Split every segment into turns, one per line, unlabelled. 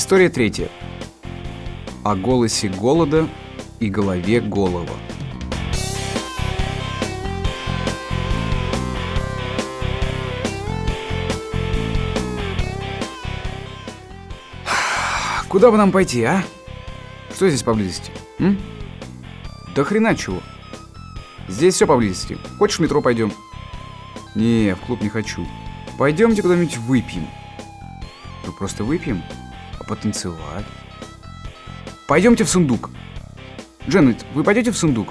История третья. О голосе голода и голове голова. Куда бы нам пойти, а? Что здесь поблизости? М? Да хрена чего. Здесь все поблизости. Хочешь в метро пойдем? Не, в клуб не хочу. Пойдемте куда-нибудь выпьем. Ну просто выпьем, потанцевать. Пойдемте в сундук. Дженнет, вы пойдете в сундук?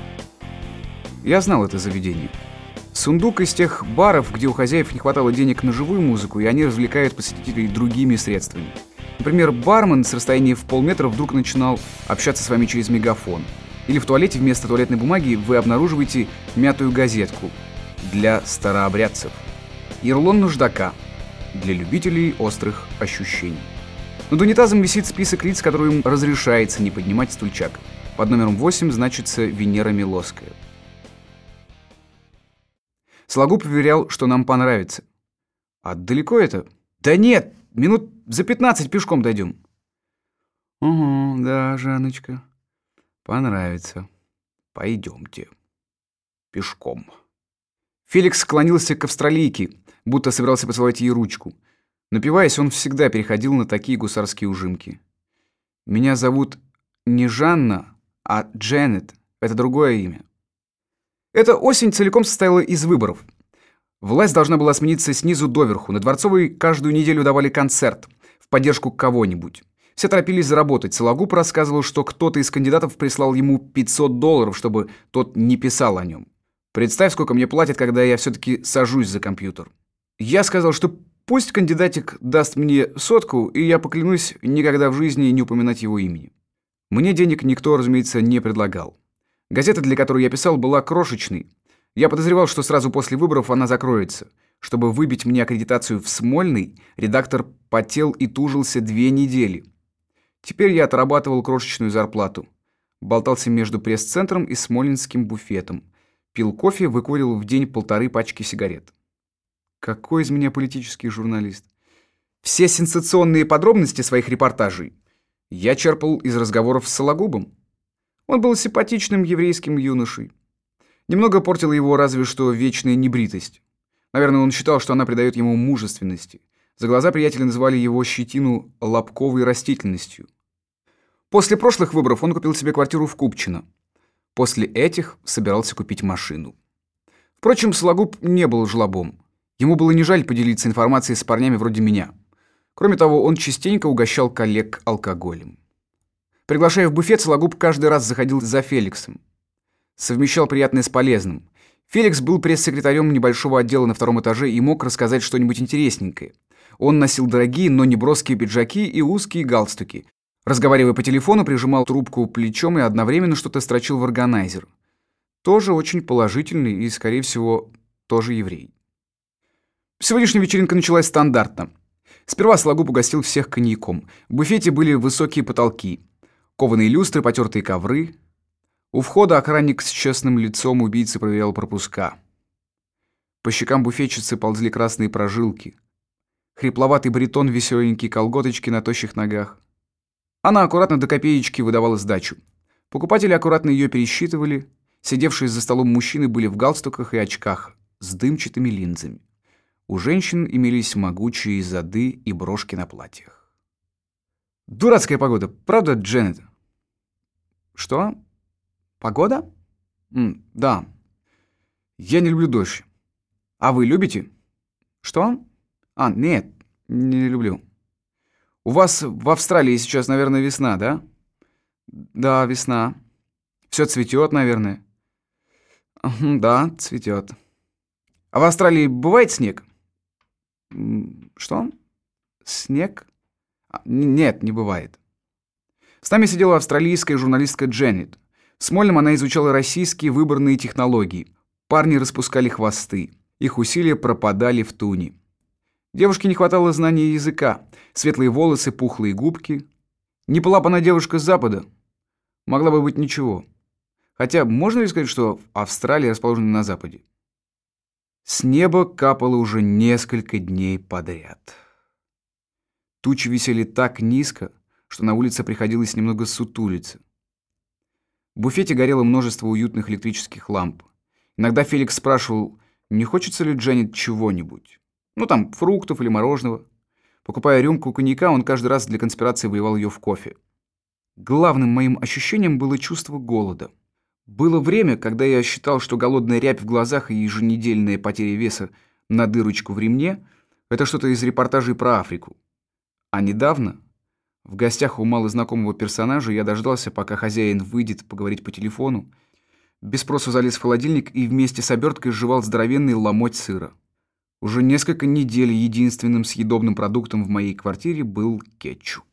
Я знал это заведение. Сундук из тех баров, где у хозяев не хватало денег на живую музыку, и они развлекают посетителей другими средствами. Например, бармен с расстояния в полметра вдруг начинал общаться с вами через мегафон. Или в туалете вместо туалетной бумаги вы обнаруживаете мятую газетку для старообрядцев. И рулон нуждака для любителей острых ощущений. Над унитазом висит список лиц, которым разрешается не поднимать стульчак. Под номером 8 значится Венера Милоская. Слагу проверял, что нам понравится. А далеко это? Да нет, Минут за пятнадцать пешком дойдем. Угу, да, Жанночка. Понравится. Пойдемте. Пешком. Феликс склонился к австралийке, будто собирался поцеловать ей ручку. Напиваясь, он всегда переходил на такие гусарские ужимки. «Меня зовут не Жанна, а Дженнет. Это другое имя». Эта осень целиком состояла из выборов – Власть должна была смениться снизу доверху. На Дворцовой каждую неделю давали концерт в поддержку кого-нибудь. Все торопились заработать. Сологуб рассказывал, что кто-то из кандидатов прислал ему 500 долларов, чтобы тот не писал о нем. Представь, сколько мне платят, когда я все-таки сажусь за компьютер. Я сказал, что пусть кандидатик даст мне сотку, и я поклянусь никогда в жизни не упоминать его имени. Мне денег никто, разумеется, не предлагал. Газета, для которой я писал, была крошечной. Я подозревал, что сразу после выборов она закроется. Чтобы выбить мне аккредитацию в Смольный, редактор потел и тужился две недели. Теперь я отрабатывал крошечную зарплату. Болтался между пресс-центром и смолинским буфетом. Пил кофе, выкурил в день полторы пачки сигарет. Какой из меня политический журналист? Все сенсационные подробности своих репортажей я черпал из разговоров с Сологубом. Он был симпатичным еврейским юношей. Немного портила его разве что вечная небритость. Наверное, он считал, что она придает ему мужественности. За глаза приятели называли его щетину лобковой растительностью. После прошлых выборов он купил себе квартиру в Купчино. После этих собирался купить машину. Впрочем, Сологуб не был жлобом. Ему было не жаль поделиться информацией с парнями вроде меня. Кроме того, он частенько угощал коллег алкоголем. Приглашая в буфет, Сологуб каждый раз заходил за Феликсом совмещал приятное с полезным. Феликс был пресс-секретарем небольшого отдела на втором этаже и мог рассказать что-нибудь интересненькое. Он носил дорогие, но не броские пиджаки и узкие галстуки. Разговаривая по телефону, прижимал трубку плечом и одновременно что-то строчил в органайзер. Тоже очень положительный и, скорее всего, тоже еврей. Сегодняшняя вечеринка началась стандартно. Сперва Сологуб угостил всех коньяком. В буфете были высокие потолки, кованые люстры, потертые ковры — у входа охранник с честным лицом убийцы проверял пропуска. По щекам буфетчицы ползли красные прожилки. Хрипловатый баритон, веселенькие колготочки на тощих ногах. Она аккуратно до копеечки выдавала сдачу. Покупатели аккуратно ее пересчитывали. Сидевшие за столом мужчины были в галстуках и очках с дымчатыми линзами. У женщин имелись могучие зады и брошки на платьях. «Дурацкая погода, правда, Дженнет?» «Что?» Погода? М, да. Я не люблю дождь. А вы любите? Что? А, нет, не люблю. У вас в Австралии сейчас, наверное, весна, да? Да, весна. Все цветет, наверное. Да, цветет. А в Австралии бывает снег? Что? Снег? А, нет, не бывает. С нами сидела австралийская журналистка Дженнет. С Молем она изучала российские выборные технологии. Парни распускали хвосты. Их усилия пропадали в туне. Девушке не хватало знания языка. Светлые волосы, пухлые губки. Не была бы она девушка с Запада. Могла бы быть ничего. Хотя можно ли сказать, что Австралия расположена на Западе? С неба капало уже несколько дней подряд. Тучи висели так низко, что на улице приходилось немного сутулиться. В буфете горело множество уютных электрических ламп. Иногда Феликс спрашивал, не хочется ли Джанет чего-нибудь. Ну там, фруктов или мороженого. Покупая рюмку коньяка, он каждый раз для конспирации выливал ее в кофе. Главным моим ощущением было чувство голода. Было время, когда я считал, что голодная рябь в глазах и еженедельная потеря веса на дырочку в ремне – это что-то из репортажей про Африку. А недавно, в гостях у малознакомого персонажа, я дождался, пока хозяин выйдет поговорить по телефону, без спросу залез в холодильник и вместе с оберткой сживал здоровенный ломоть сыра. Уже несколько недель единственным съедобным продуктом в моей квартире был кетчуп.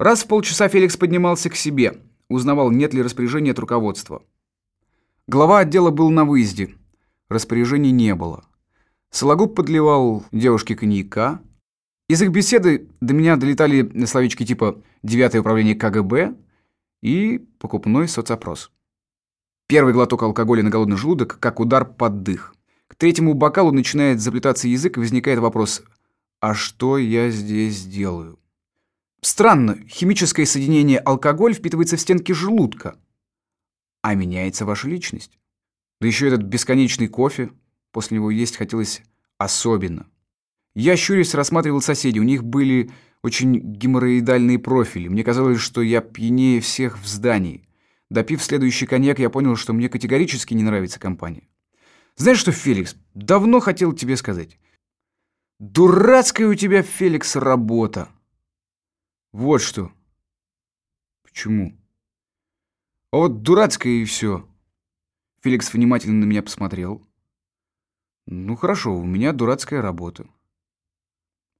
Раз в полчаса Феликс поднимался к себе, узнавал, нет ли распоряжения от руководства. Глава отдела был на выезде. Распоряжений не было. Сологуб подливал девушке коньяка. Из их беседы до меня долетали словечки типа «девятое управление КГБ» и «покупной соцопрос». Первый глоток алкоголя на голодный желудок, как удар под дых. К третьему бокалу начинает заплетаться язык, и возникает вопрос «А что я здесь делаю?» Странно, химическое соединение алкоголь впитывается в стенки желудка, а меняется ваша личность. Да еще этот бесконечный кофе, после него есть хотелось особенно. Я, щурясь, рассматривал соседей, у них были очень геморроидальные профили. Мне казалось, что я пьянее всех в здании. Допив следующий коньяк, я понял, что мне категорически не нравится компания. Знаешь что, Феликс, давно хотел тебе сказать. Дурацкая у тебя, Феликс, работа. Вот что. Почему? А вот дурацкая и все. Феликс внимательно на меня посмотрел. Ну хорошо, у меня дурацкая работа.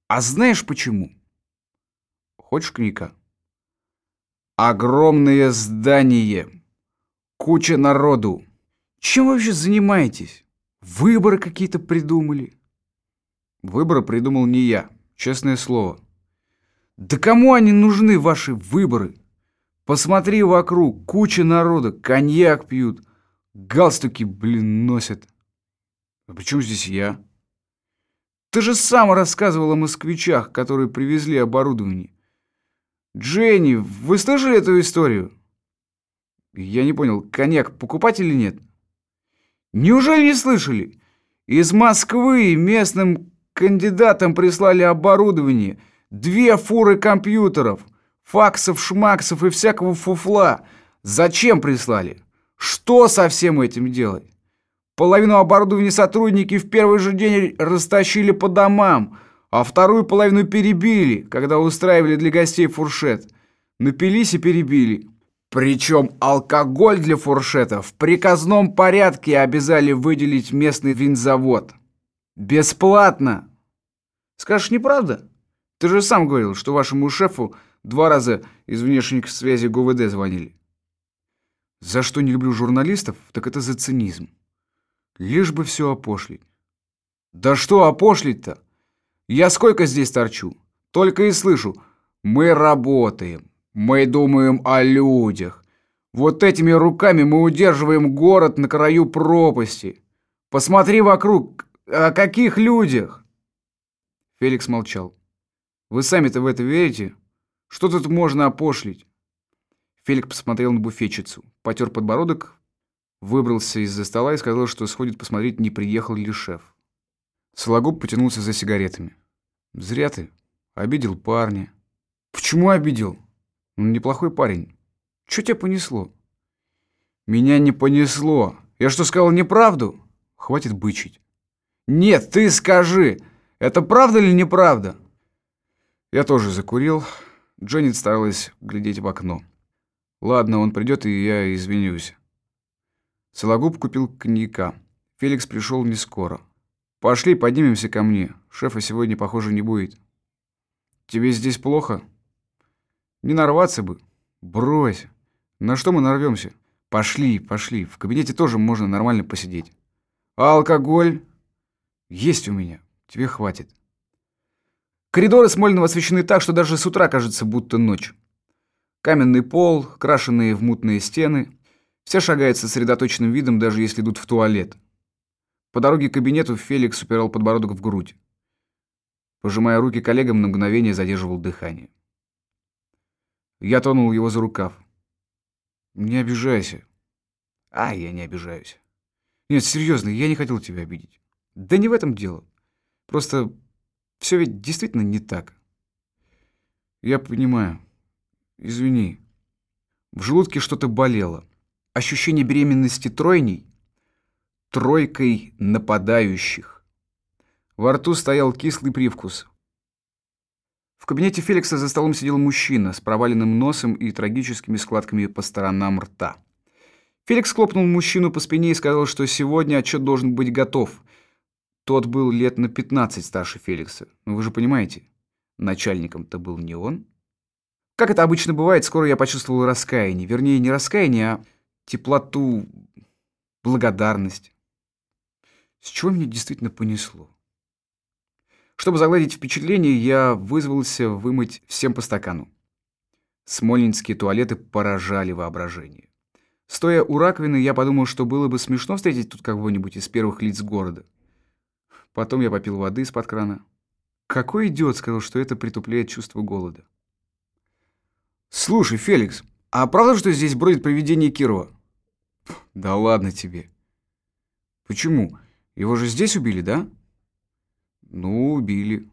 А знаешь почему? Хочешь коньяка? Огромное здание. Куча народу. Чем вы вообще занимаетесь? Выборы какие-то придумали? Выборы придумал не я, честное слово. Да кому они нужны, ваши выборы? Посмотри вокруг, куча народа, коньяк пьют, галстуки, блин, носят. А при здесь я? Ты же сам рассказывал о москвичах, которые привезли оборудование. Дженни, вы слышали эту историю? Я не понял, коньяк покупать или нет? Неужели не слышали? Из Москвы местным кандидатам прислали оборудование – Две фуры компьютеров, факсов, шмаксов и всякого фуфла. Зачем прислали? Что со всем этим делать? Половину оборудования сотрудники в первый же день растащили по домам, а вторую половину перебили, когда устраивали для гостей фуршет. Напились и перебили. Причем алкоголь для фуршета в приказном порядке обязали выделить местный винзавод. Бесплатно. Скажешь, неправда? Ты же сам говорил, что вашему шефу два раза из внешних связи ГУВД звонили. За что не люблю журналистов, так это за цинизм. Лишь бы все опошлить. Да что опошлить-то? Я сколько здесь торчу? Только и слышу. Мы работаем. Мы думаем о людях. Вот этими руками мы удерживаем город на краю пропасти. Посмотри вокруг. О каких людях? Феликс молчал. Вы сами-то в это верите? Что тут можно опошлить?» Фелик посмотрел на буфетчицу, потер подбородок, выбрался из-за стола и сказал, что сходит посмотреть, не приехал ли шеф. Сологуб потянулся за сигаретами. «Зря ты. Обидел парня». «Почему обидел? Он неплохой парень. Чё тебя понесло?» «Меня не понесло. Я что, сказал неправду?» «Хватит бычить». «Нет, ты скажи, это правда или неправда?» Я тоже закурил. Дженнет старалась глядеть в окно. Ладно, он придет, и я извинюсь. Сологуб купил коньяка. Феликс пришел не скоро. Пошли, поднимемся ко мне. Шефа сегодня, похоже, не будет. Тебе здесь плохо? Не нарваться бы. Брось. На что мы нарвемся? Пошли, пошли. В кабинете тоже можно нормально посидеть. А алкоголь? Есть у меня. Тебе хватит. Коридоры Смольного освещены так, что даже с утра кажется, будто ночь. Каменный пол, крашеные в мутные стены. Все шагают сосредоточенным видом, даже если идут в туалет. По дороге к кабинету Феликс упирал подбородок в грудь. Пожимая руки коллегам, на мгновение задерживал дыхание. Я тронул его за рукав. Не обижайся. А, я не обижаюсь. Нет, серьезно, я не хотел тебя обидеть. Да не в этом дело. Просто все ведь действительно не так. Я понимаю. Извини. В желудке что-то болело. Ощущение беременности тройней — тройкой нападающих. Во рту стоял кислый привкус. В кабинете Феликса за столом сидел мужчина с проваленным носом и трагическими складками по сторонам рта. Феликс хлопнул мужчину по спине и сказал, что сегодня отчет должен быть готов. Тот был лет на 15 старше Феликса. Но вы же понимаете, начальником-то был не он. Как это обычно бывает, скоро я почувствовал раскаяние. Вернее, не раскаяние, а теплоту, благодарность. С чего меня действительно понесло? Чтобы загладить впечатление, я вызвался вымыть всем по стакану. Смольнинские туалеты поражали воображение. Стоя у раковины, я подумал, что было бы смешно встретить тут кого-нибудь из первых лиц города. Потом я попил воды из-под крана. Какой идиот сказал, что это притупляет чувство голода? «Слушай, Феликс, а правда, что здесь бродит привидение Кирова?» «Да ладно тебе». «Почему? Его же здесь убили, да?» «Ну, убили».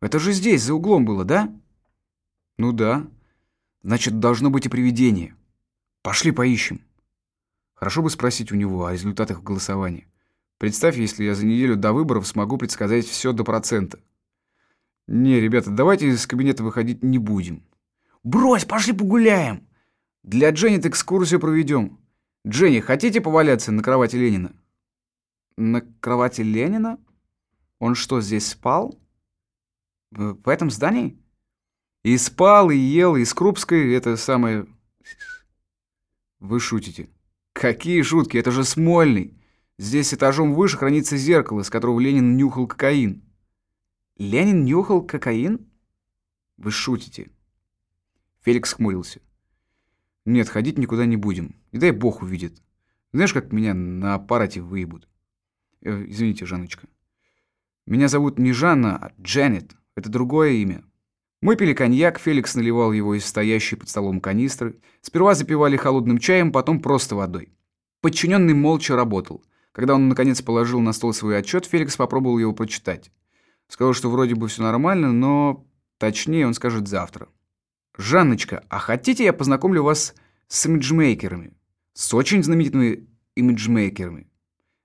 «Это же здесь, за углом было, да?» «Ну да. Значит, должно быть и привидение. Пошли поищем». Хорошо бы спросить у него о результатах голосования. Представь, если я за неделю до выборов смогу предсказать все до процента. Не, ребята, давайте из кабинета выходить не будем. Брось, пошли погуляем. Для Дженни экскурсию проведем. Дженни, хотите поваляться на кровати Ленина? На кровати Ленина? Он что, здесь спал? В этом здании? И спал, и ел, и с Крупской, это самое... Вы шутите. Какие шутки, это же Смольный. Здесь этажом выше хранится зеркало, с которого Ленин нюхал кокаин. Ленин нюхал кокаин? Вы шутите. Феликс хмурился. Нет, ходить никуда не будем. Не дай бог увидит. Знаешь, как меня на аппарате выебут? Э, извините, Жанночка. Меня зовут не Жанна, а Джанет. Это другое имя. Мы пили коньяк, Феликс наливал его из стоящей под столом канистры. Сперва запивали холодным чаем, потом просто водой. Подчиненный молча работал. Когда он, наконец, положил на стол свой отчет, Феликс попробовал его прочитать. Сказал, что вроде бы все нормально, но точнее он скажет завтра. «Жанночка, а хотите я познакомлю вас с имиджмейкерами? С очень знаменитыми имиджмейкерами.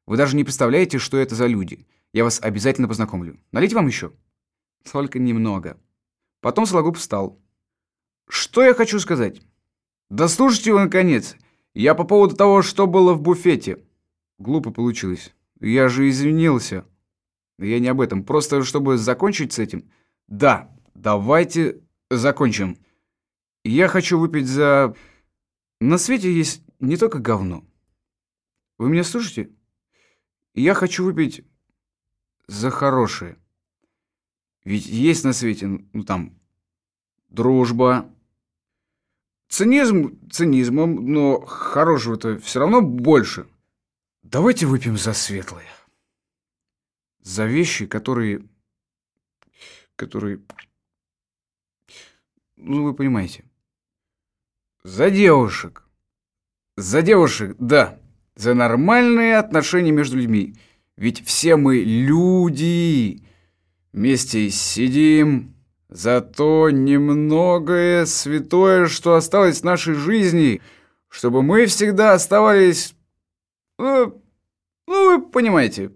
Вы даже не представляете, что это за люди. Я вас обязательно познакомлю. Налейте вам еще?» «Только немного». Потом Сологуб встал. «Что я хочу сказать? Да слушайте вы, наконец. Я по поводу того, что было в буфете». Глупо получилось. Я же извинился. Я не об этом. Просто чтобы закончить с этим. Да, давайте закончим. Я хочу выпить за... На свете есть не только говно. Вы меня слышите? Я хочу выпить за хорошее. Ведь есть на свете, ну там, дружба. Цинизм цинизмом, но хорошего-то все равно больше. Давайте выпьем за светлое. За вещи, которые... Которые... Ну, вы понимаете. За девушек. За девушек, да. За нормальные отношения между людьми. Ведь все мы люди. Вместе сидим. За то немногое святое, что осталось в нашей жизни, чтобы мы всегда оставались ну, ну, вы понимаете.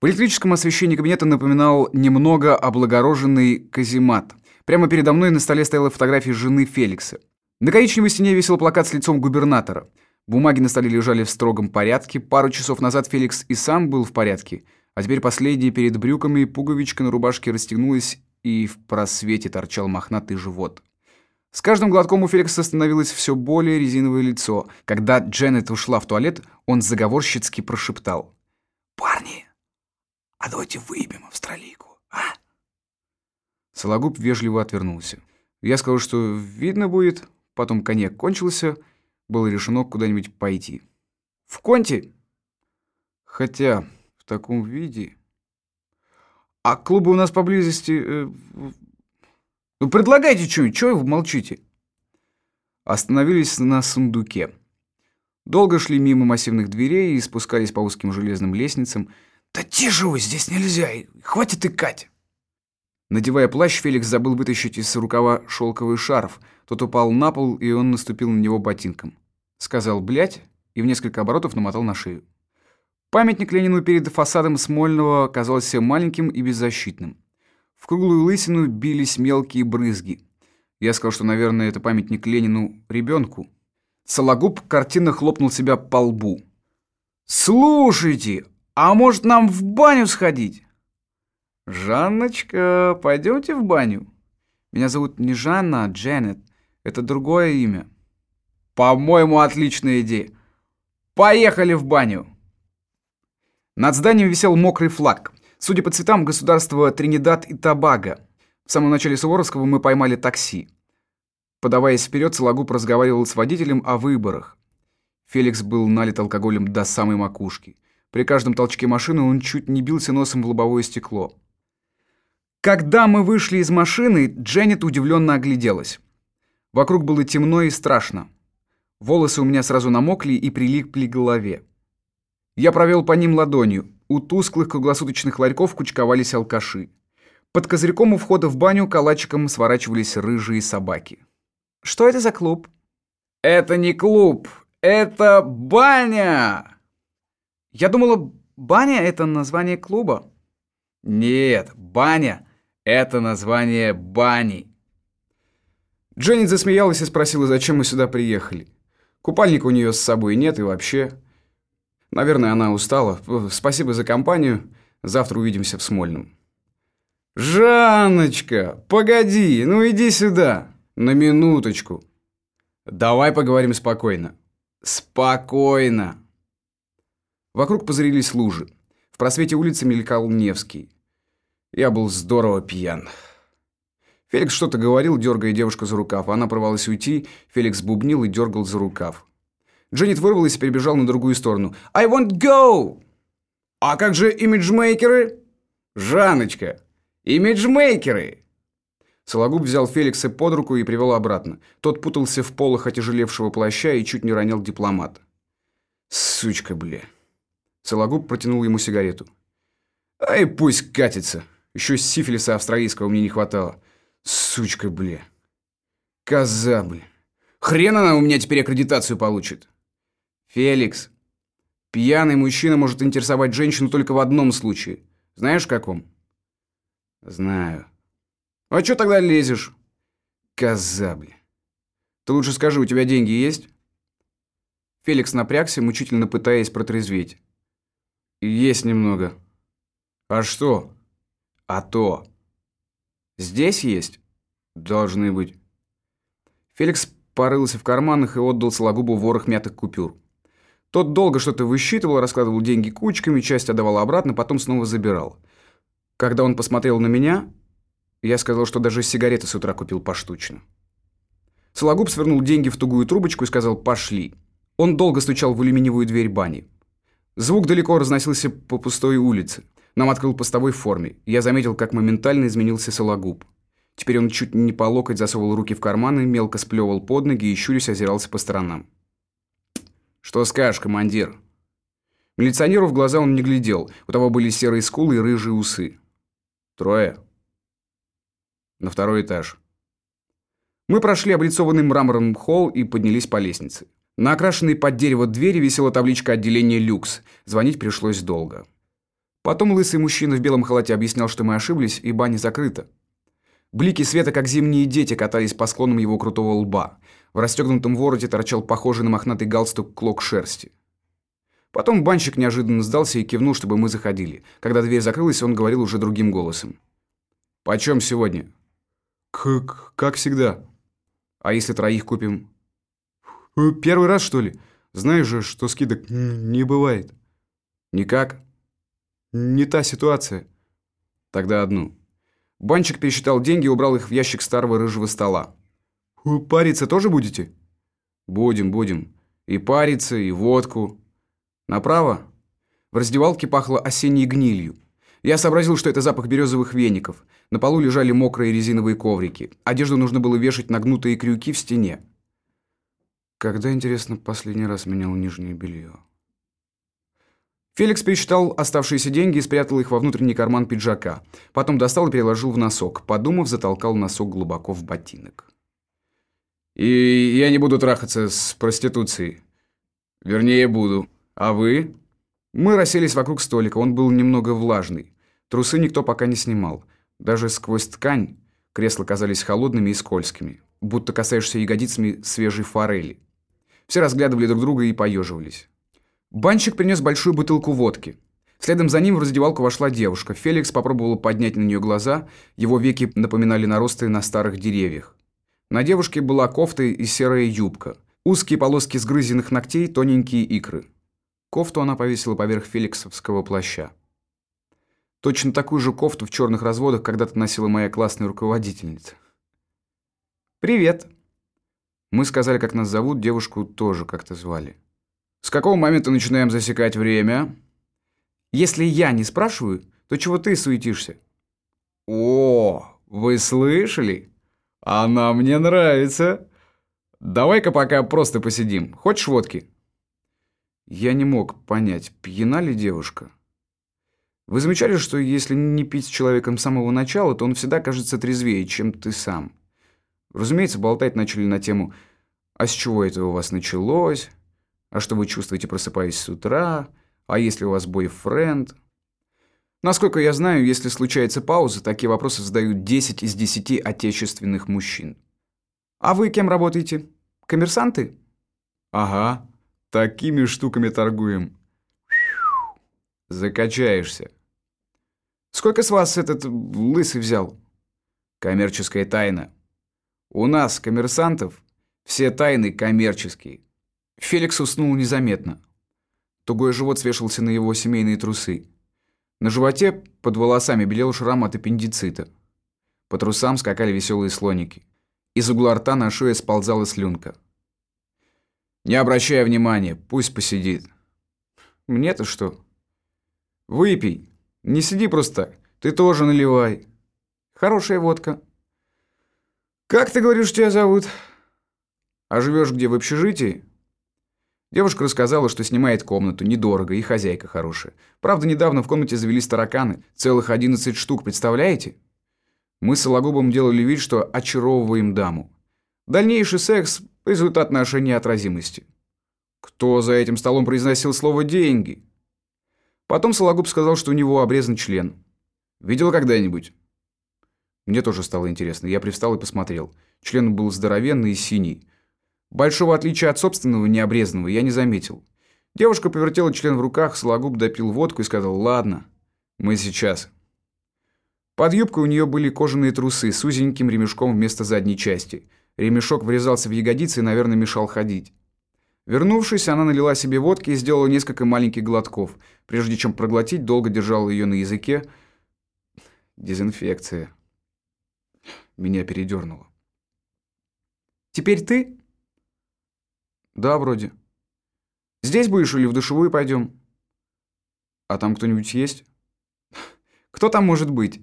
По электрическому освещению кабинета напоминал немного облагороженный каземат. Прямо передо мной на столе стояла фотография жены Феликса. На коричневой стене висел плакат с лицом губернатора. Бумаги на столе лежали в строгом порядке. Пару часов назад Феликс и сам был в порядке, а теперь последняя перед брюками пуговичка на рубашке расстегнулась, и в просвете торчал мохнатый живот. С каждым глотком у Феликса становилось все более резиновое лицо. Когда Дженнет ушла в туалет, он заговорщицки прошептал. «Парни, а давайте выебем австралийку, а?» Сологуб вежливо отвернулся. Я сказал, что видно будет, потом коньяк кончился, было решено куда-нибудь пойти. «В Конте?» Хотя в таком виде... А клубы у нас поблизости... Э, Ну, предлагайте что-нибудь, чего вы молчите? Остановились на сундуке. Долго шли мимо массивных дверей и спускались по узким железным лестницам. «Да тише вы, здесь нельзя! Хватит икать!» Надевая плащ, Феликс забыл вытащить из рукава шелковый шарф. Тот упал на пол, и он наступил на него ботинком. Сказал «блядь» и в несколько оборотов намотал на шею. Памятник Ленину перед фасадом Смольного казался маленьким и беззащитным. В круглую лысину бились мелкие брызги. Я сказал, что, наверное, это памятник Ленину ребенку. Сологуб картинно хлопнул себя по лбу. «Слушайте, а может нам в баню сходить?» «Жанночка, пойдемте в баню?» «Меня зовут не Жанна, а Дженнет. Это другое имя». «По-моему, отличная идея. Поехали в баню!» Над зданием висел мокрый флаг. Судя по цветам, государство Тринидад и Тобаго. В самом начале Суворовского мы поймали такси. Подаваясь вперед, Сологуб разговаривал с водителем о выборах. Феликс был налит алкоголем до самой макушки. При каждом толчке машины он чуть не бился носом в лобовое стекло. Когда мы вышли из машины, Дженнет удивленно огляделась. Вокруг было темно и страшно. Волосы у меня сразу намокли и прилипли к голове. Я провел по ним ладонью. У тусклых круглосуточных ларьков кучковались алкаши. Под козырьком у входа в баню калачиком сворачивались рыжие собаки. «Что это за клуб?» «Это не клуб, это баня!» «Я думала, баня — это название клуба». «Нет, баня — это название бани». Дженнет засмеялась и спросила, зачем мы сюда приехали. Купальника у нее с собой нет и вообще... Наверное, она устала. Спасибо за компанию. Завтра увидимся в Смольном. «Жанночка, погоди, ну иди сюда. На минуточку. Давай поговорим спокойно». «Спокойно». Вокруг позрелись лужи. В просвете улицы мелькал Невский. Я был здорово пьян. Феликс что-то говорил, дергая девушку за рукав. Она порвалась уйти, Феликс бубнил и дергал за рукав. Дженнет вырвалась и перебежал на другую сторону. «I want go!» «А как же имиджмейкеры?» «Жанночка, имиджмейкеры!» Сологуб взял Феликса под руку и привел обратно. Тот путался в полах отяжелевшего плаща и чуть не ронил дипломата. «Сучка, бля!» Сологуб протянул ему сигарету. «Ай, пусть катится! Еще сифилиса австралийского мне не хватало. Сучка, бля! Коза, бля! Хрен она у меня теперь аккредитацию получит!» «Феликс, пьяный мужчина может интересовать женщину только в одном случае. Знаешь, в каком?» «Знаю». «А что тогда лезешь?» «Коза, бля. Ты лучше скажи, у тебя деньги есть?» Феликс напрягся, мучительно пытаясь протрезветь. «Есть немного». «А что?» «А то». «Здесь есть?» «Должны быть». Феликс порылся в карманах и отдал Сологубу ворох мятых купюр. Тот долго что-то высчитывал, раскладывал деньги кучками, часть отдавал обратно, потом снова забирал. Когда он посмотрел на меня, я сказал, что даже сигареты с утра купил поштучно. Сологуб свернул деньги в тугую трубочку и сказал «пошли». Он долго стучал в алюминиевую дверь бани. Звук далеко разносился по пустой улице. Нам открыл постовой в форме. Я заметил, как моментально изменился Сологуб. Теперь он чуть не по локоть засовывал руки в карманы, мелко сплевывал под ноги и, щурясь, озирался по сторонам. «Что скажешь, командир?» Милиционеру в глаза он не глядел. У того были серые скулы и рыжие усы. «Трое?» «На второй этаж». Мы прошли облицованный мрамором холл и поднялись по лестнице. На окрашенной под дерево двери висела табличка отделения «Люкс». Звонить пришлось долго. Потом лысый мужчина в белом халате объяснял, что мы ошиблись, и баня закрыта. Блики света, как зимние дети, катались по склонам его крутого лба. В расстегнутом вороте торчал похожий на мохнатый галстук клок шерсти. Потом банщик неожиданно сдался и кивнул, чтобы мы заходили. Когда дверь закрылась, он говорил уже другим голосом. «Почем сегодня?» «Как, как всегда». «А если троих купим?» «Э, «Первый раз, что ли? Знаешь же, что скидок не бывает». «Никак?» «Не та ситуация». «Тогда одну». Банчик пересчитал деньги и убрал их в ящик старого рыжего стола. «Париться тоже будете?» «Будем, будем. И париться, и водку. Направо?» В раздевалке пахло осенней гнилью. Я сообразил, что это запах березовых веников. На полу лежали мокрые резиновые коврики. Одежду нужно было вешать на гнутые крюки в стене. Когда, интересно, последний раз менял нижнее белье? Феликс пересчитал оставшиеся деньги и спрятал их во внутренний карман пиджака. Потом достал и переложил в носок. Подумав, затолкал носок глубоко в ботинок. «И я не буду трахаться с проституцией. Вернее, буду. А вы?» Мы расселись вокруг столика. Он был немного влажный. Трусы никто пока не снимал. Даже сквозь ткань кресла казались холодными и скользкими, будто касаешься ягодицами свежей форели. Все разглядывали друг друга и поеживались. Банщик принес большую бутылку водки. Следом за ним в раздевалку вошла девушка. Феликс попробовал поднять на нее глаза. Его веки напоминали наросты на старых деревьях. На девушке была кофта и серая юбка. Узкие полоски сгрызенных ногтей, тоненькие икры. Кофту она повесила поверх феликсовского плаща. Точно такую же кофту в черных разводах когда-то носила моя классная руководительница. «Привет!» Мы сказали, как нас зовут, девушку тоже как-то звали. С какого момента начинаем засекать время? Если я не спрашиваю, то чего ты суетишься? О, вы слышали? Она мне нравится. Давай-ка пока просто посидим. Хочешь водки? Я не мог понять, пьяна ли девушка. Вы замечали, что если не пить с человеком с самого начала, то он всегда кажется трезвее, чем ты сам? Разумеется, болтать начали на тему «А с чего это у вас началось?» А что вы чувствуете, просыпаясь с утра? А если у вас бойфренд? Насколько я знаю, если случается пауза, такие вопросы задают 10 из 10 отечественных мужчин. А вы кем работаете? Коммерсанты? Ага, такими штуками торгуем. Закачаешься. Сколько с вас этот лысый взял? Коммерческая тайна. У нас, коммерсантов, все тайны коммерческие. Феликс уснул незаметно. Тугой живот свешивался на его семейные трусы. На животе под волосами белел шрам от аппендицита. По трусам скакали веселые слоники. Из угла рта на шее сползала слюнка. «Не обращай внимания, пусть посидит». «Мне-то что?» «Выпей. Не сиди просто так. Ты тоже наливай. Хорошая водка». «Как ты говоришь, тебя зовут?» «А живешь где, в общежитии?» Девушка рассказала, что снимает комнату, недорого, и хозяйка хорошая. Правда, недавно в комнате завелись тараканы. Целых 11 штук, представляете? Мы с Сологубом делали вид, что очаровываем даму. Дальнейший секс – результат нашей неотразимости. Кто за этим столом произносил слово «деньги»? Потом Сологуб сказал, что у него обрезан член. Видел когда-нибудь? Мне тоже стало интересно. Я привстал и посмотрел. Член был здоровенный и синий. Большого отличия от собственного необрезанного я не заметил. Девушка повертела член в руках, Сологуб допил водку и сказал «Ладно, мы сейчас». Под юбкой у нее были кожаные трусы с узеньким ремешком вместо задней части. Ремешок врезался в ягодицы и, наверное, мешал ходить. Вернувшись, она налила себе водки и сделала несколько маленьких глотков. Прежде чем проглотить, долго держала ее на языке. Дезинфекция. Меня передернуло. «Теперь ты?» «Да, вроде». «Здесь будешь или в душевую пойдем?» «А там кто-нибудь есть?» «Кто там может быть?»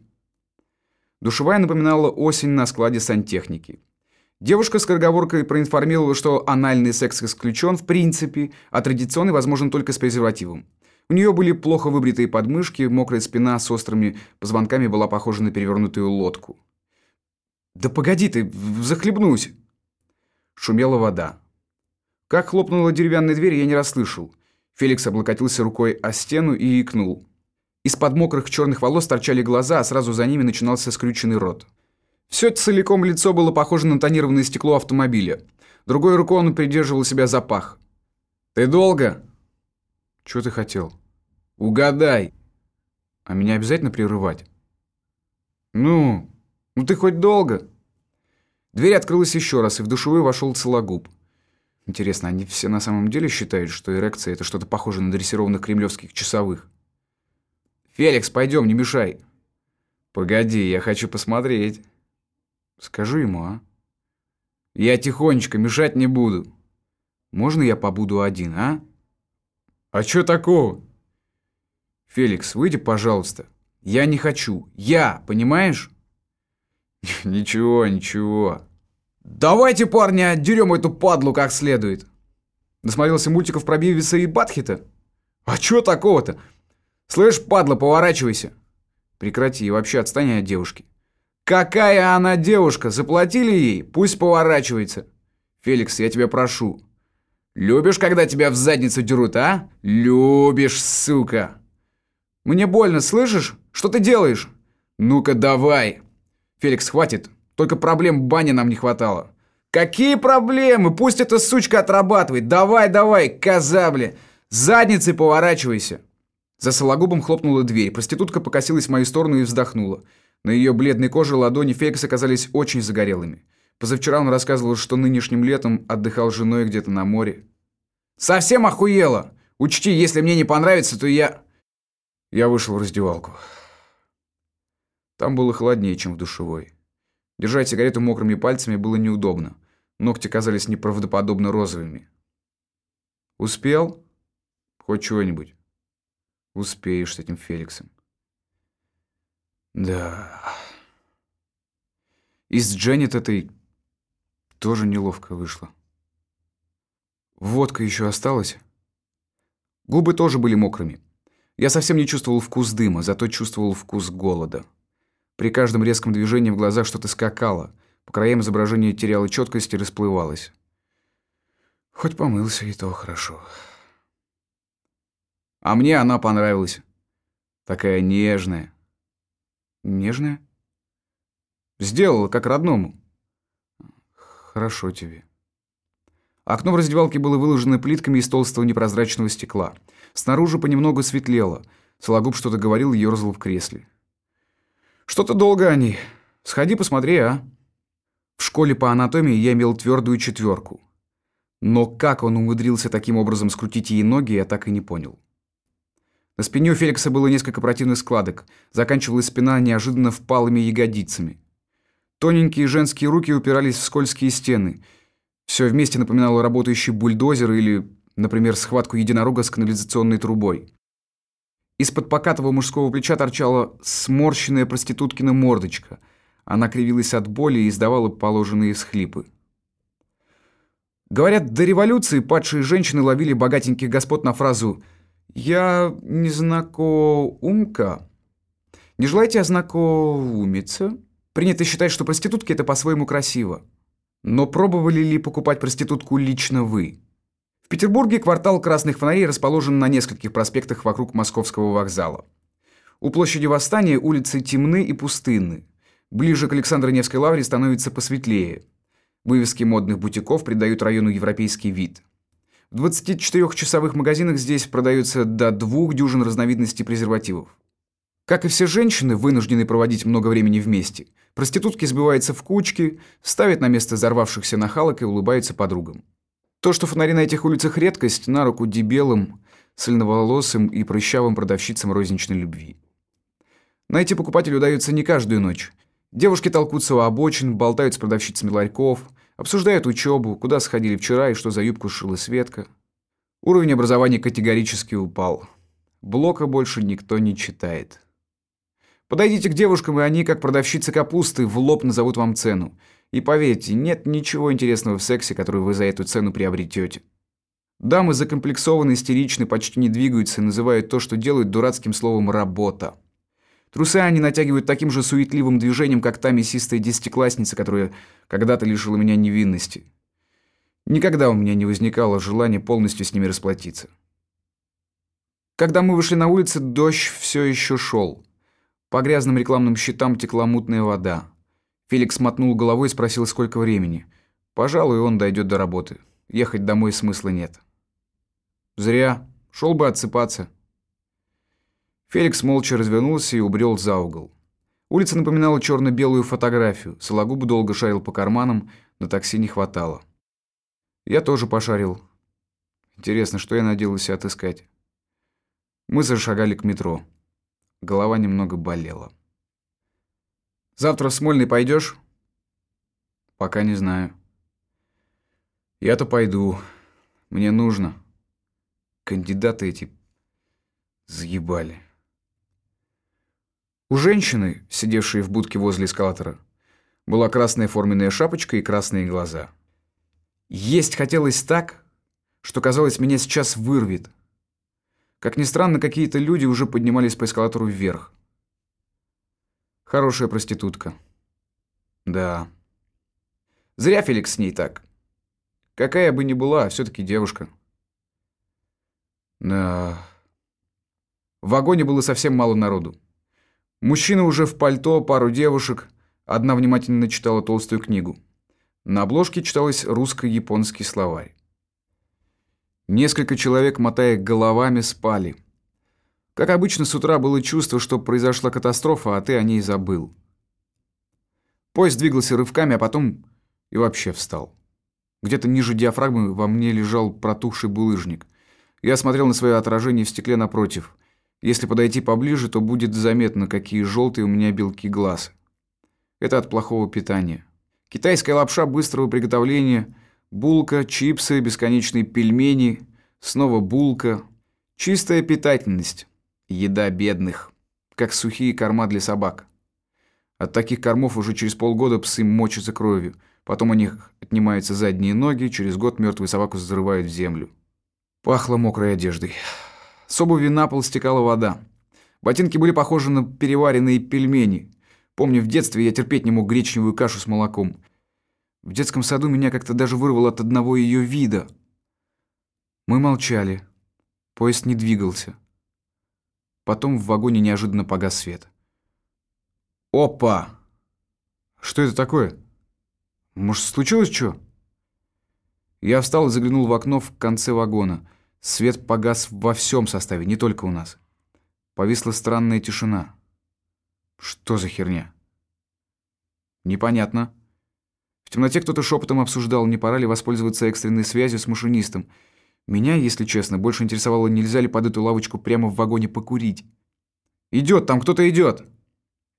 Душевая напоминала осень на складе сантехники. Девушка с скороговоркой проинформировала, что анальный секс исключен в принципе, а традиционный возможен только с презервативом. У нее были плохо выбритые подмышки, мокрая спина с острыми позвонками была похожа на перевернутую лодку. «Да погоди ты, захлебнусь!» Шумела вода. Как хлопнула деревянная дверь, я не расслышал. Феликс облокотился рукой о стену и икнул. Из-под мокрых черных волос торчали глаза, а сразу за ними начинался скрюченный рот. Все целиком лицо было похоже на тонированное стекло автомобиля. Другой рукой он придерживал себя за пах. «Ты долго?» «Чего ты хотел?» «Угадай!» «А меня обязательно прерывать?» «Ну, ну ты хоть долго?» Дверь открылась еще раз, и в душевую вошел Сологуб. Интересно, они все на самом деле считают, что эрекция – это что-то похожее на дрессированных кремлевских часовых? «Феликс, пойдем, не мешай!» «Погоди, я хочу посмотреть!» «Скажи ему, а?» «Я тихонечко, мешать не буду!» «Можно я побуду один, а?» «А чё такого?» «Феликс, выйди, пожалуйста!» Я не хочу. Я, понимаешь? Ничего, ничего. Давайте, парни, отдерем эту падлу как следует. Насмотрелся мультиков про Бивиса и Батхита? А чё такого-то? Слышь, падла, поворачивайся. Прекрати, и вообще отстань от девушки. Какая она девушка? Заплатили ей? Пусть поворачивается. Феликс, я тебя прошу. Любишь, когда тебя в задницу дерут, а? Любишь, сука. Мне больно, слышишь? Что ты делаешь? Ну-ка, давай. Феликс, хватит. Только проблем в бане нам не хватало. Какие проблемы? Пусть эта сучка отрабатывает. Давай, давай, коза, бля. Задницей поворачивайся. За Сологубом хлопнула дверь. Проститутка покосилась в мою сторону и вздохнула. На ее бледной коже ладони Феликса оказались очень загорелыми. Позавчера он рассказывал, что нынешним летом отдыхал с женой где-то на море. «Совсем охуела! Учти, если мне не понравится, то я...» Я вышел в раздевалку. Там было холоднее, чем в душевой. Держать сигарету мокрыми пальцами было неудобно. Ногти казались неправдоподобно розовыми. «Успел? Хоть чего-нибудь?» «Успеешь с этим Феликсом». «Да...» И с Дженнет этой тоже неловко вышло. Водка еще осталась. Губы тоже были мокрыми. Я совсем не чувствовал вкус дыма, зато чувствовал вкус голода. При каждом резком движении в глазах что-то скакало. По краям изображение теряло четкость и расплывалось. Хоть помылся, и то хорошо. А мне она понравилась. Такая нежная. Нежная? Сделала, как родному. Хорошо тебе. Окно в раздевалке было выложено плитками из толстого непрозрачного стекла. Снаружи понемногу светлело. Сологуб что-то говорил ерзал в кресле. «Что-то долго они. Сходи, посмотри, а». В школе по анатомии я имел твердую четверку. Но как он умудрился таким образом скрутить ей ноги, я так и не понял. На спине у Феликса было несколько противных складок. Заканчивалась спина неожиданно впалыми ягодицами. Тоненькие женские руки упирались в скользкие стены. Все вместе напоминало работающий бульдозер или, например, схватку единорога с канализационной трубой. Из-под покатого мужского плеча торчала сморщенная проституткина мордочка. Она кривилась от боли и издавала положенные схлипы. Говорят, до революции падшие женщины ловили богатеньких господ на фразу «Я не знакомка». «Не желаете ознакомиться?» Принято считать, что проститутки – это по-своему красиво. Но пробовали ли покупать проститутку лично вы? Петербурге квартал красных фонарей расположен на нескольких проспектах вокруг Московского вокзала. У площади Восстания улицы темны и пустынны. Ближе к Александро-Невской лавре становится посветлее. Вывески модных бутиков придают району европейский вид. В 24-часовых магазинах здесь продается до двух дюжин разновидностей презервативов. Как и все женщины, вынуждены проводить много времени вместе, проститутки сбиваются в кучки, ставят на место взорвавшихся нахалок и улыбаются подругам. То, что фонари на этих улицах редкость, на руку дебелым, сальноволосым и прыщавым продавщицам розничной любви. Найти покупателю удается не каждую ночь. Девушки толкутся у обочин, болтают с продавщицами ларьков, обсуждают учебу, куда сходили вчера и что за юбку шила Светка. Уровень образования категорически упал. Блока больше никто не читает. Подойдите к девушкам, и они, как продавщицы капусты, в лоб назовут вам цену. И поверьте, нет ничего интересного в сексе, который вы за эту цену приобретете. Дамы закомплексованы, истеричны, почти не двигаются и называют то, что делают, дурацким словом «работа». Трусы они натягивают таким же суетливым движением, как та мясистая десятиклассница, которая когда-то лишила меня невинности. Никогда у меня не возникало желания полностью с ними расплатиться. Когда мы вышли на улицу, дождь все еще шел. По грязным рекламным щитам текла мутная вода. Феликс мотнул головой и спросил, сколько времени. Пожалуй, он дойдет до работы. Ехать домой смысла нет. Зря. Шел бы отсыпаться. Феликс молча развернулся и убрел за угол. Улица напоминала черно-белую фотографию. Сологуб долго шарил по карманам, на такси не хватало. Я тоже пошарил. Интересно, что я надеялся отыскать. Мы зашагали к метро. Голова немного болела. «Завтра в Смольный пойдешь?» «Пока не знаю». «Я-то пойду. Мне нужно. Кандидаты эти заебали». У женщины, сидевшей в будке возле эскалатора, была красная форменная шапочка и красные глаза. Есть хотелось так, что, казалось, меня сейчас вырвет. Как ни странно, какие-то люди уже поднимались по эскалатору вверх. Хорошая проститутка. Да. Зря Феликс с ней так. Какая бы ни была, все таки девушка. Да. В вагоне было совсем мало народу. Мужчина уже в пальто, пару девушек. Одна внимательно читала толстую книгу. На обложке читалось русско-японский словарь. Несколько человек, мотая головами, спали. Как обычно, с утра было чувство, что произошла катастрофа, а ты о ней забыл. Поезд двигался рывками, а потом и вообще встал. Где-то ниже диафрагмы во мне лежал протухший булыжник. Я смотрел на свое отражение в стекле напротив. Если подойти поближе, то будет заметно, какие желтые у меня белки глаз. Это от плохого питания. Китайская лапша быстрого приготовления, булка, чипсы, бесконечные пельмени, снова булка. Чистая питательность. Еда бедных. Как сухие корма для собак. От таких кормов уже через полгода псы мочатся кровью. Потом у них отнимаются задние ноги, через год мертвую собаку зарывают в землю. Пахло мокрой одеждой. С обуви на пол стекала вода. Ботинки были похожи на переваренные пельмени. Помню, в детстве я терпеть не мог гречневую кашу с молоком. В детском саду меня как-то даже вырвало от одного ее вида. Мы молчали. Поезд не двигался. Потом в вагоне неожиданно погас свет. «Опа! Что это такое? Может, случилось что?» Я встал и заглянул в окно в конце вагона – Свет погас во всем составе, не только у нас. Повисла странная тишина. Что за херня? Непонятно. В темноте кто-то шепотом обсуждал, не пора ли воспользоваться экстренной связью с машинистом. Меня, если честно, больше интересовало, нельзя ли под эту лавочку прямо в вагоне покурить. «Идет, там кто-то идет!»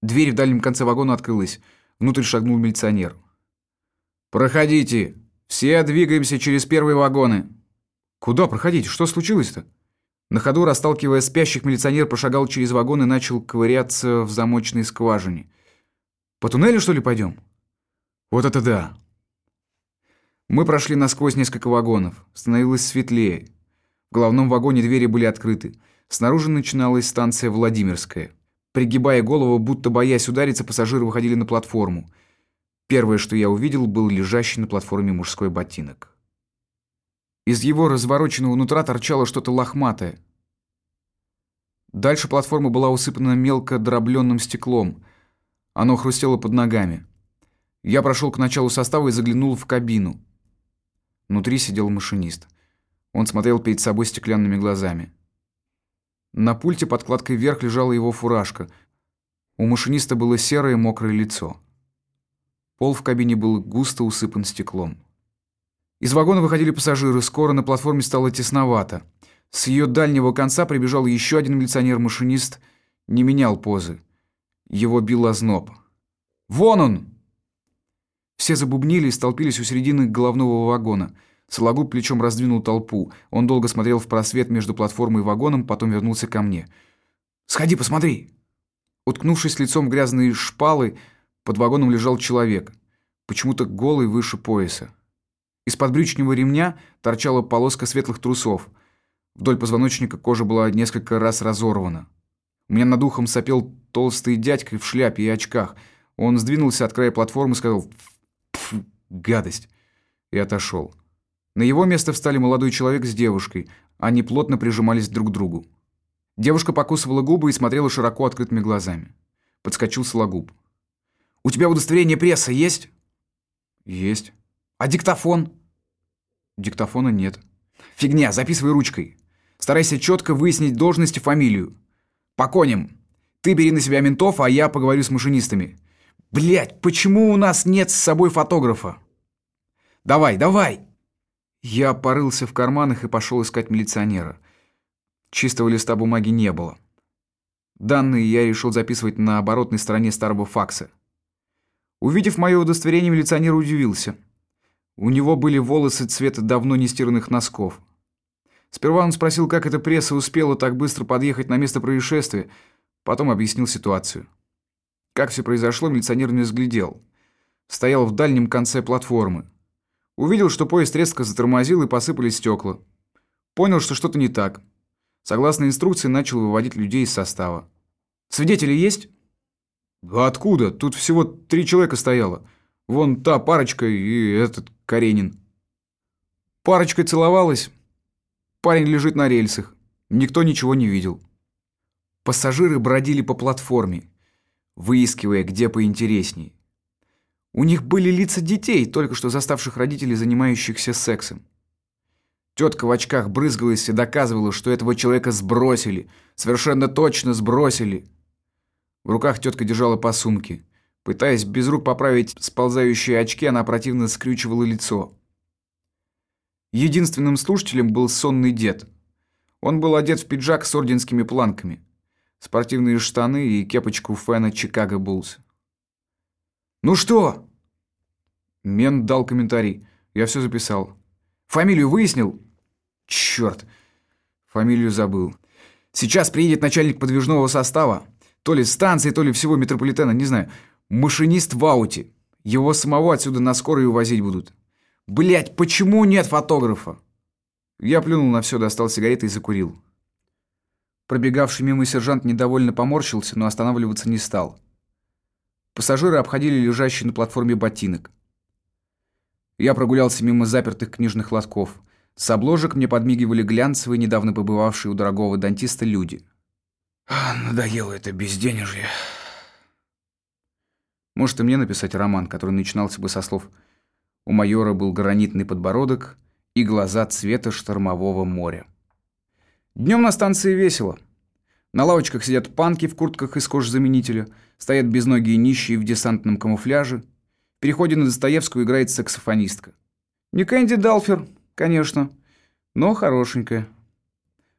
Дверь в дальнем конце вагона открылась. Внутрь шагнул милиционер. «Проходите! Все двигаемся через первые вагоны!» «Куда проходить? Что случилось-то?» На ходу, расталкивая спящих, милиционер прошагал через вагон и начал ковыряться в замочной скважине. «По туннелю, что ли, пойдем?» «Вот это да!» Мы прошли насквозь несколько вагонов. Становилось светлее. В головном вагоне двери были открыты. Снаружи начиналась станция Владимирская. Пригибая голову, будто боясь удариться, пассажиры выходили на платформу. Первое, что я увидел, был лежащий на платформе мужской ботинок. Из его развороченного нутра торчало что-то лохматое. Дальше платформа была усыпана мелко дробленным стеклом. Оно хрустело под ногами. Я прошел к началу состава и заглянул в кабину. Внутри сидел машинист. Он смотрел перед собой стеклянными глазами. На пульте подкладкой вверх лежала его фуражка. У машиниста было серое мокрое лицо. Пол в кабине был густо усыпан стеклом. Из вагона выходили пассажиры, скоро на платформе стало тесновато. С ее дальнего конца прибежал еще один милиционер-машинист, не менял позы. Его бил озноб. «Вон он!» Все забубнили и столпились у середины головного вагона. Сологуб плечом раздвинул толпу. Он долго смотрел в просвет между платформой и вагоном, потом вернулся ко мне. «Сходи, посмотри!» Уткнувшись лицом в грязные шпалы, под вагоном лежал человек, почему-то голый выше пояса. Из-под брючного ремня торчала полоска светлых трусов. Вдоль позвоночника кожа была несколько раз разорвана. У меня над ухом сопел толстый дядька в шляпе и очках. Он сдвинулся от края платформы и сказал «Пф, гадость!» и отошел. На его место встали молодой человек с девушкой. Они плотно прижимались друг к другу. Девушка покусывала губы и смотрела широко открытыми глазами. Подскочил Сологуб. «У тебя удостоверение пресса есть?» «Есть». А диктофон? Диктофона нет. Фигня, записывай ручкой. Старайся четко выяснить должность и фамилию. По коням. Ты бери на себя ментов, а я поговорю с машинистами. Блять, почему у нас нет с собой фотографа? Давай, давай. Я порылся в карманах и пошел искать милиционера. Чистого листа бумаги не было. Данные я решил записывать на оборотной стороне старого факса. Увидев мое удостоверение, милиционер удивился. У него были волосы цвета давно нестиранных носков. Сперва он спросил, как эта пресса успела так быстро подъехать на место происшествия, потом объяснил ситуацию. Как все произошло, милиционер не взглядел. Стоял в дальнем конце платформы. Увидел, что поезд резко затормозил и посыпались стекла. Понял, что что-то не так. Согласно инструкции, начал выводить людей из состава. «Свидетели есть?» «А откуда? Тут всего три человека стояло. Вон та парочка и этот Каренин». Парочка целовалась. Парень лежит на рельсах. Никто ничего не видел. Пассажиры бродили по платформе, выискивая, где поинтересней. У них были лица детей, только что заставших родителей, занимающихся сексом. Тетка в очках брызгалась и доказывала, что этого человека сбросили. Совершенно точно сбросили. В руках тетка держала по сумке. Пытаясь без рук поправить сползающие очки, она противно скрючивала лицо. Единственным слушателем был сонный дед. Он был одет в пиджак с орденскими планками, спортивные штаны и кепочку фэна Чикаго Буллс. «Ну что?» Мент дал комментарий. Я все записал. Фамилию выяснил? Черт, фамилию забыл. Сейчас приедет начальник подвижного состава. То ли станции, то ли всего метрополитена, не знаю. Машинист в ауте. Его самого отсюда на скорой увозить будут. Блять, почему нет фотографа? Я плюнул на все, достал сигареты и закурил. Пробегавший мимо сержант недовольно поморщился, но останавливаться не стал. Пассажиры обходили лежащий на платформе ботинок. Я прогулялся мимо запертых книжных лотков. С обложек мне подмигивали глянцевые, недавно побывавшие у дорогого дантиста люди. А, надоело это безденежье. Может, и мне написать роман, который начинался бы со слов «У майора был гранитный подбородок и глаза цвета штормового моря». Днем на станции весело. На лавочках сидят панки в куртках из кожзаменителя, стоят безногие нищие в десантном камуфляже, переходе на Достоевскую играет саксофонистка. Не Кэнди Далфер, конечно, но хорошенькая.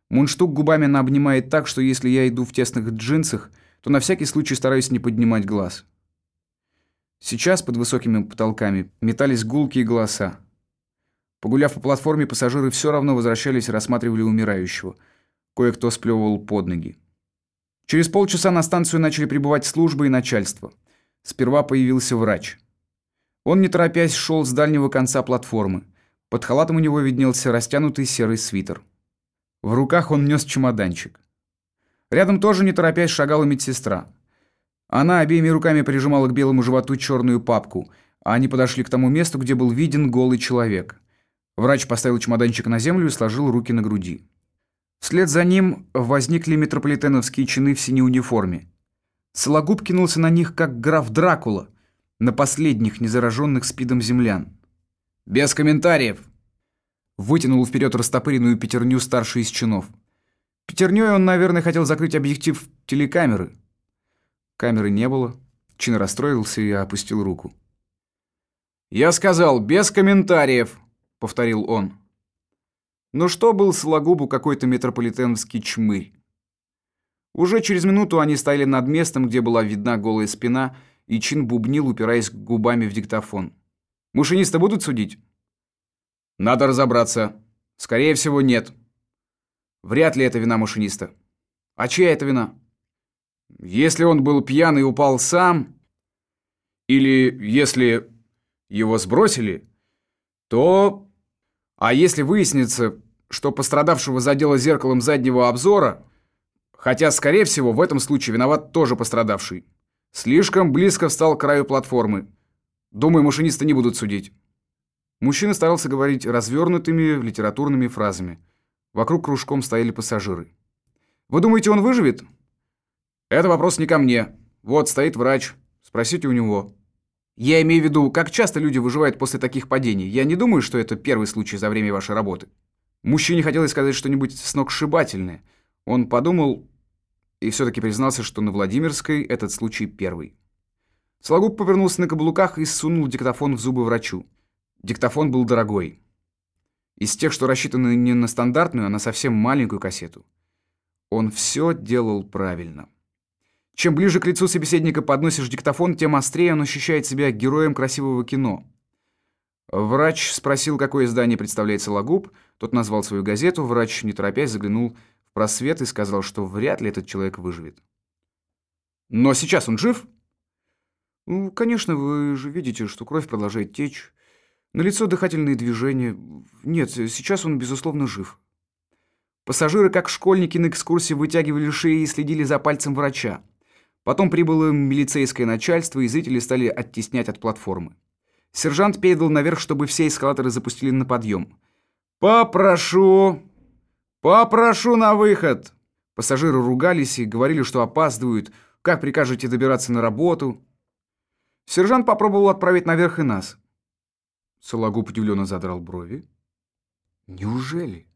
Мундштук губами она так, что если я иду в тесных джинсах, то на всякий случай стараюсь не поднимать глаз. Сейчас под высокими потолками метались гулкие голоса. Погуляв по платформе, пассажиры все равно возвращались и рассматривали умирающего. Кое-кто сплевывал под ноги. Через полчаса на станцию начали прибывать службы и начальство. Сперва появился врач. Он, не торопясь, шел с дальнего конца платформы. Под халатом у него виднелся растянутый серый свитер. В руках он нес чемоданчик. Рядом тоже, не торопясь, шагала медсестра. Она обеими руками прижимала к белому животу черную папку, а они подошли к тому месту, где был виден голый человек. Врач поставил чемоданчик на землю и сложил руки на груди. Вслед за ним возникли метрополитеновские чины в синей униформе. Сологуб кинулся на них, как граф Дракула, на последних незараженных спидом землян. «Без комментариев!» Вытянул вперед растопыренную пятерню старший из чинов. Пятерней он, наверное, хотел закрыть объектив телекамеры. Камеры не было. Чин расстроился и опустил руку. «Я сказал, без комментариев!» — повторил он. Ну что был Сологубу какой-то метрополитеновский чмырь? Уже через минуту они стояли над местом, где была видна голая спина — и Чин бубнил, упираясь губами в диктофон. «Машиниста будут судить?» «Надо разобраться. Скорее всего, нет. Вряд ли это вина машиниста. А чья это вина? Если он был пьян и упал сам, или если его сбросили, то... А если выяснится, что пострадавшего задело зеркалом заднего обзора, хотя, скорее всего, в этом случае виноват тоже пострадавший, Слишком близко встал к краю платформы. Думаю, машинисты не будут судить. Мужчина старался говорить развернутыми литературными фразами. Вокруг кружком стояли пассажиры. «Вы думаете, он выживет?» «Это вопрос не ко мне. Вот стоит врач. Спросите у него». «Я имею в виду, как часто люди выживают после таких падений. Я не думаю, что это первый случай за время вашей работы». Мужчине хотелось сказать что-нибудь сногсшибательное. Он подумал, и все-таки признался, что на Владимирской этот случай первый. Сологуб повернулся на каблуках и сунул диктофон в зубы врачу. Диктофон был дорогой. Из тех, что рассчитаны не на стандартную, а на совсем маленькую кассету. Он все делал правильно. Чем ближе к лицу собеседника подносишь диктофон, тем острее он ощущает себя героем красивого кино. Врач спросил, какое издание представляет Сологуб. Тот назвал свою газету. Врач, не торопясь, заглянул просвет и сказал, что вряд ли этот человек выживет. «Но сейчас он жив?» Ну, конечно, вы же видите, что кровь продолжает течь. На лицо дыхательные движения. Нет, сейчас он, безусловно, жив. Пассажиры, как школьники на экскурсии, вытягивали шеи и следили за пальцем врача. Потом прибыло милицейское начальство, и зрители стали оттеснять от платформы. Сержант передал наверх, чтобы все эскалаторы запустили на подъем. «Попрошу! Попрошу на выход!» Пассажиры ругались и говорили, что опаздывают. «Как прикажете добираться на работу?» Сержант попробовал отправить наверх и нас. Сологуб удивленно задрал брови. «Неужели?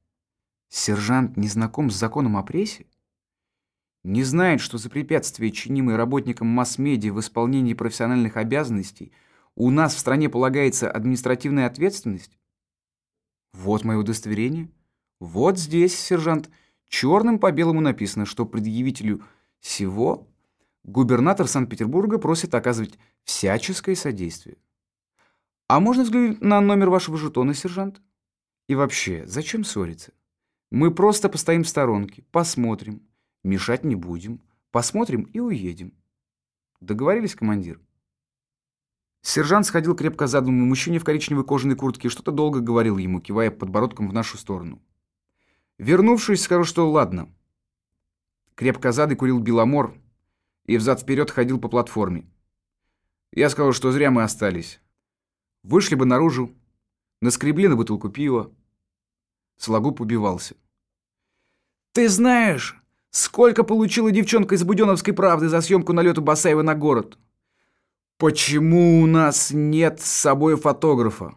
Сержант не знаком с законом о прессе? Не знает, что за препятствие, чинимое работникам масс-медиа в исполнении профессиональных обязанностей, у нас в стране полагается административная ответственность? Вот мое удостоверение. Вот здесь, сержант, черным по белому написано, что предъявителю всего губернатор Санкт-Петербурга просит оказывать всяческое содействие. А можно взглянуть на номер вашего жетона, сержант? И вообще, зачем ссориться? Мы просто постоим в сторонке, посмотрим, мешать не будем, посмотрим и уедем. Договорились, командир? Сержант сходил крепко задумому мужчине в коричневой кожаной куртке и что-то долго говорил ему, кивая подбородком в нашу сторону. Вернувшись, скажу, что ладно. Крепко задый курил Беломор и взад-вперед ходил по платформе. Я сказал, что зря мы остались. Вышли бы наружу, наскребли на бутылку пива, Сологуб убивался. «Ты знаешь, сколько получила девчонка из Буденовской правды за съемку налету Басаева на город? Почему у нас нет с собой фотографа?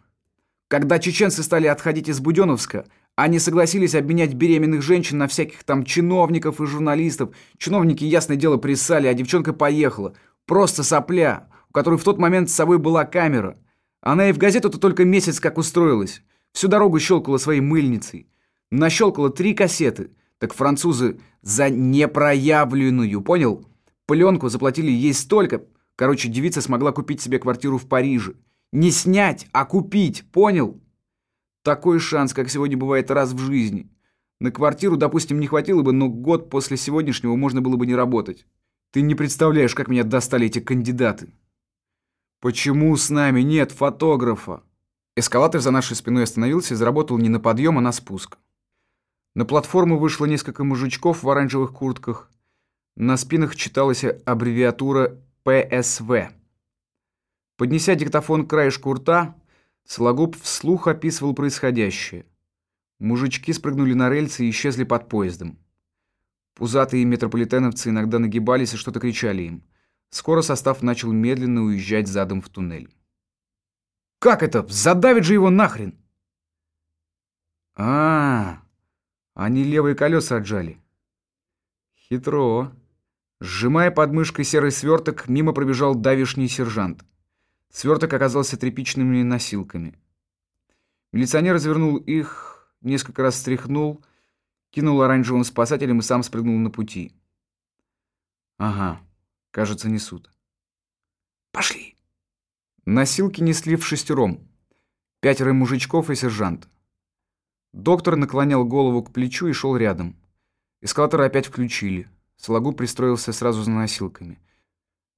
Когда чеченцы стали отходить из Буденовска, они согласились обменять беременных женщин на всяких там чиновников и журналистов. Чиновники, ясное дело, присали, а девчонка поехала. Просто сопля, у которой в тот момент с собой была камера. Она и в газету-то только месяц как устроилась. Всю дорогу щелкала своей мыльницей. Нащелкала три кассеты. Так французы за непроявленную, понял? Пленку заплатили ей столько. Короче, девица смогла купить себе квартиру в Париже. Не снять, а купить, понял? Такой шанс, как сегодня бывает раз в жизни. На квартиру, допустим, не хватило бы, но год после сегодняшнего можно было бы не работать. Ты не представляешь, как меня достали эти кандидаты. Почему с нами нет фотографа? Эскалатор за нашей спиной остановился и заработал не на подъем, а на спуск. На платформу вышло несколько мужичков в оранжевых куртках. На спинах читалась аббревиатура «ПСВ». Поднеся диктофон к краешку рта, Сологуб вслух описывал происходящее. Мужички спрыгнули на рельсы и исчезли под поездом. Пузатые метрополитеновцы иногда нагибались и что-то кричали им. Скоро состав начал медленно уезжать задом в туннель. Как это? Задавит же его нахрен! А, -а, -а они левые колеса отжали. Хитро. Сжимая под мышкой серый сверток, мимо пробежал давишний сержант. Сверток оказался тряпичными носилками. Милиционер развернул их, несколько раз стряхнул, кинул оранжевым спасателям и сам спрыгнул на пути. Ага, кажется, несут. Пошли. Носилки несли в шестером. Пятеро мужичков и сержант. Доктор наклонял голову к плечу и шел рядом. Эскалаторы опять включили. Сологуб пристроился сразу за носилками.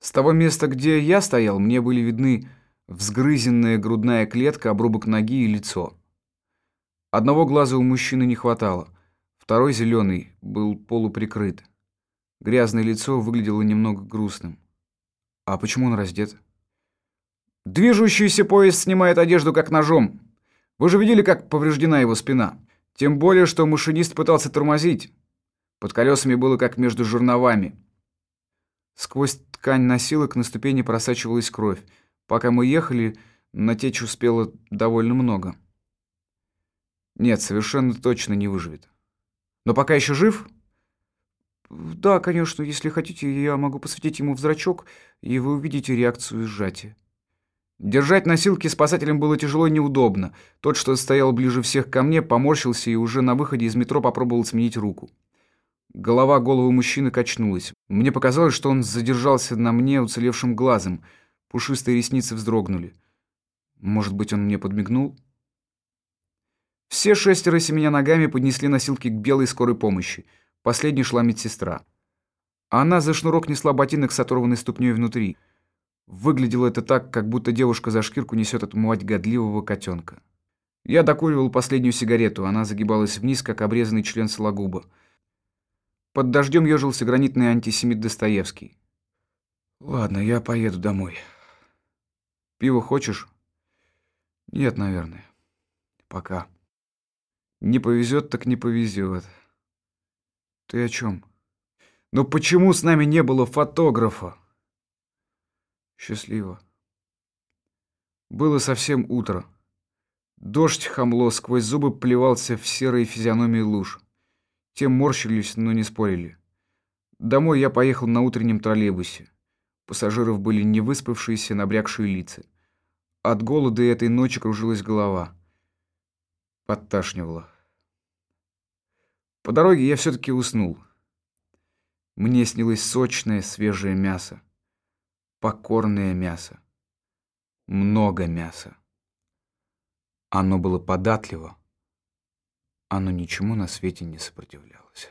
С того места, где я стоял, мне были видны взгрызенная грудная клетка, обрубок ноги и лицо. Одного глаза у мужчины не хватало. Второй, зеленый, был полуприкрыт. Грязное лицо выглядело немного грустным. А почему он раздет? Движущийся поезд снимает одежду как ножом. Вы же видели, как повреждена его спина. Тем более, что машинист пытался тормозить. Под колесами было как между жерновами. Сквозь ткань носилок на ступени просачивалась кровь. Пока мы ехали, натечь успела довольно много. Нет, совершенно точно не выживет. Но пока еще жив? Да, конечно, если хотите, я могу посветить ему в зрачок, и вы увидите реакцию сжатия. Держать носилки спасателям было тяжело и неудобно. Тот, что стоял ближе всех ко мне, поморщился и уже на выходе из метро попробовал сменить руку. Голова головы мужчины качнулась. Мне показалось, что он задержался на мне уцелевшим глазом. Пушистые ресницы вздрогнули. Может быть, он мне подмигнул? Все шестеро семеня ногами поднесли носилки к белой скорой помощи. Последней шла медсестра. Она за шнурок несла ботинок с оторванной ступней внутри. Выглядело это так, как будто девушка за шкирку несет отмывать годливого котенка. Я докуривал последнюю сигарету, она загибалась вниз, как обрезанный член Сологуба. Под дождем ежился гранитный антисемит Достоевский. Ладно, я поеду домой. Пиво хочешь? Нет, наверное. Пока. Не повезет, так не повезет. Ты о чем? Но почему с нами не было фотографа? Счастливо. Было совсем утро. Дождь хамло сквозь зубы плевался в серые физиономии луж. Те морщились, но не спорили. Домой я поехал на утреннем троллейбусе. Пассажиров были невыспавшиеся, набрякшие лица. От голода этой ночи кружилась голова. Подташнивало. По дороге я все-таки уснул. Мне снилось сочное, свежее мясо. Покорное мясо. Много мяса. Оно было податливо. Оно ничему на свете не сопротивлялось.